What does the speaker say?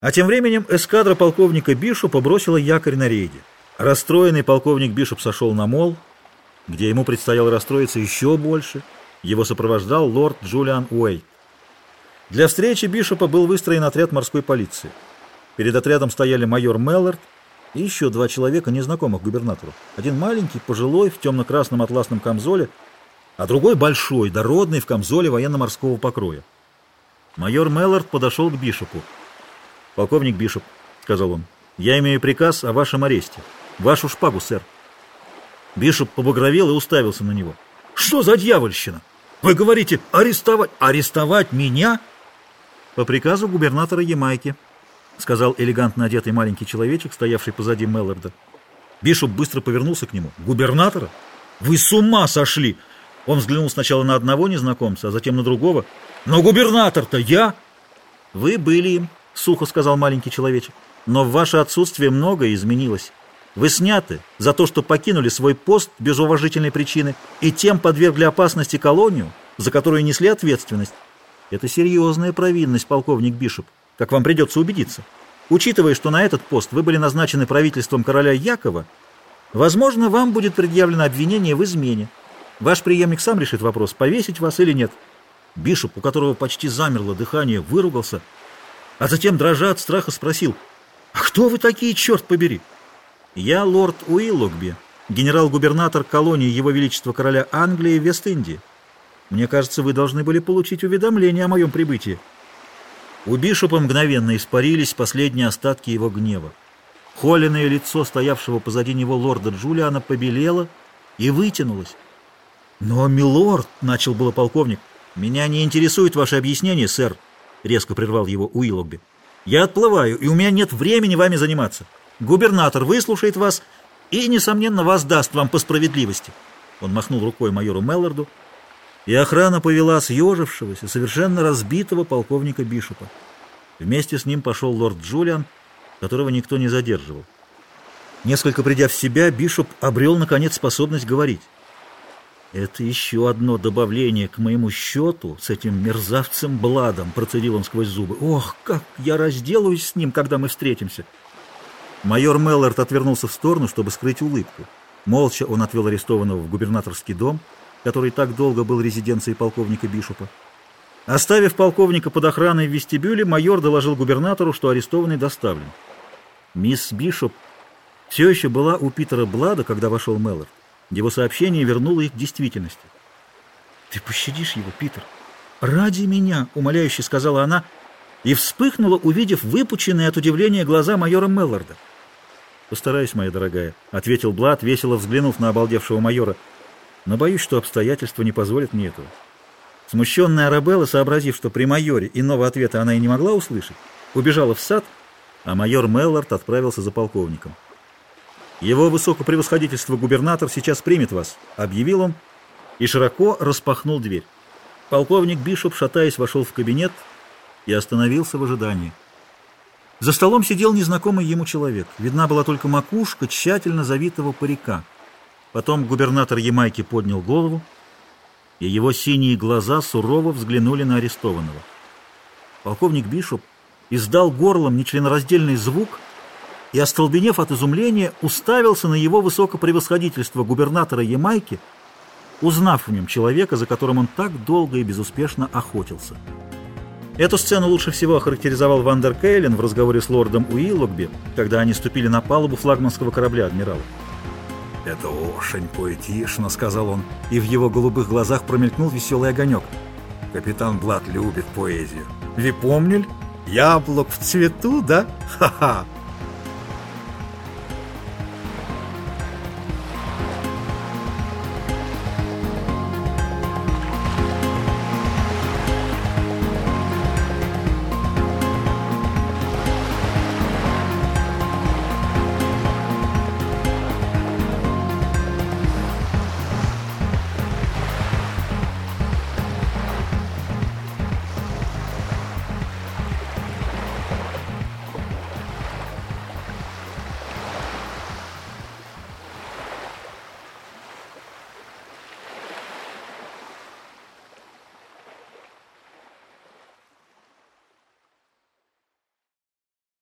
А тем временем эскадра полковника Бишопа бросила якорь на рейде. Расстроенный полковник Бишоп сошел на мол, где ему предстояло расстроиться еще больше. Его сопровождал лорд Джулиан Уэйт. Для встречи Бишопа был выстроен отряд морской полиции. Перед отрядом стояли майор Меллард и еще два человека, незнакомых губернатору. Один маленький, пожилой, в темно-красном атласном камзоле, а другой большой, дородный, в камзоле военно-морского покроя. Майор Меллард подошел к Бишопу. «Полковник Бишоп», — сказал он, — «я имею приказ о вашем аресте. Вашу шпагу, сэр». Бишоп побагровел и уставился на него. «Что за дьявольщина? Вы говорите, арестовать? Арестовать меня?» «По приказу губернатора Ямайки», — сказал элегантно одетый маленький человечек, стоявший позади Мелларда. Бишоп быстро повернулся к нему. «Губернатора? Вы с ума сошли!» Он взглянул сначала на одного незнакомца, а затем на другого. «Но губернатор-то я!» «Вы были им», — сухо сказал маленький человечек. «Но в ваше отсутствие многое изменилось. Вы сняты за то, что покинули свой пост без уважительной причины и тем подвергли опасности колонию, за которую несли ответственность. Это серьезная провинность, полковник Бишоп, как вам придется убедиться. Учитывая, что на этот пост вы были назначены правительством короля Якова, возможно, вам будет предъявлено обвинение в измене. Ваш преемник сам решит вопрос, повесить вас или нет. Бишоп, у которого почти замерло дыхание, выругался, а затем, дрожа от страха, спросил, «А кто вы такие, черт побери?» «Я лорд Уиллогби, генерал-губернатор колонии Его Величества Короля Англии в Вест-Индии. Мне кажется, вы должны были получить уведомление о моем прибытии». У Бишопа мгновенно испарились последние остатки его гнева. Холеное лицо стоявшего позади него лорда Джулиана побелело и вытянулось. «Но, милорд!» — начал было полковник. «Меня не интересует ваше объяснение, сэр», — резко прервал его Уиллогби. «Я отплываю, и у меня нет времени вами заниматься. Губернатор выслушает вас и, несомненно, воздаст вам по справедливости». Он махнул рукой майору Мелларду, и охрана повела съежившегося, совершенно разбитого полковника Бишопа. Вместе с ним пошел лорд Джулиан, которого никто не задерживал. Несколько придя в себя, Бишоп обрел, наконец, способность говорить. «Это еще одно добавление к моему счету с этим мерзавцем Бладом», процедил он сквозь зубы. «Ох, как я разделаюсь с ним, когда мы встретимся!» Майор Меллард отвернулся в сторону, чтобы скрыть улыбку. Молча он отвел арестованного в губернаторский дом, который так долго был резиденцией полковника Бишопа. Оставив полковника под охраной в вестибюле, майор доложил губернатору, что арестованный доставлен. Мисс Бишоп все еще была у Питера Блада, когда вошел Меллард. Его сообщение вернуло их к действительности. «Ты пощадишь его, Питер? Ради меня!» — умоляюще сказала она и вспыхнула, увидев выпученные от удивления глаза майора Мелларда. «Постараюсь, моя дорогая», — ответил Блад, весело взглянув на обалдевшего майора. «Но боюсь, что обстоятельства не позволят мне этого». Смущенная Арабелла, сообразив, что при майоре иного ответа она и не могла услышать, убежала в сад, а майор Меллард отправился за полковником. «Его высокопревосходительство губернатор сейчас примет вас», — объявил он и широко распахнул дверь. Полковник Бишоп, шатаясь, вошел в кабинет и остановился в ожидании. За столом сидел незнакомый ему человек. Видна была только макушка тщательно завитого парика. Потом губернатор Ямайки поднял голову, и его синие глаза сурово взглянули на арестованного. Полковник Бишоп издал горлом нечленораздельный звук и, остолбенев от изумления, уставился на его высокопревосходительство губернатора Ямайки, узнав в нем человека, за которым он так долго и безуспешно охотился. Эту сцену лучше всего охарактеризовал Вандер Кейлен в разговоре с лордом Уиллогби, когда они ступили на палубу флагманского корабля адмирала. «Это очень поэтично», — сказал он, и в его голубых глазах промелькнул веселый огонек. «Капитан Блад любит поэзию. Вы помнили? Яблок в цвету, да? Ха-ха!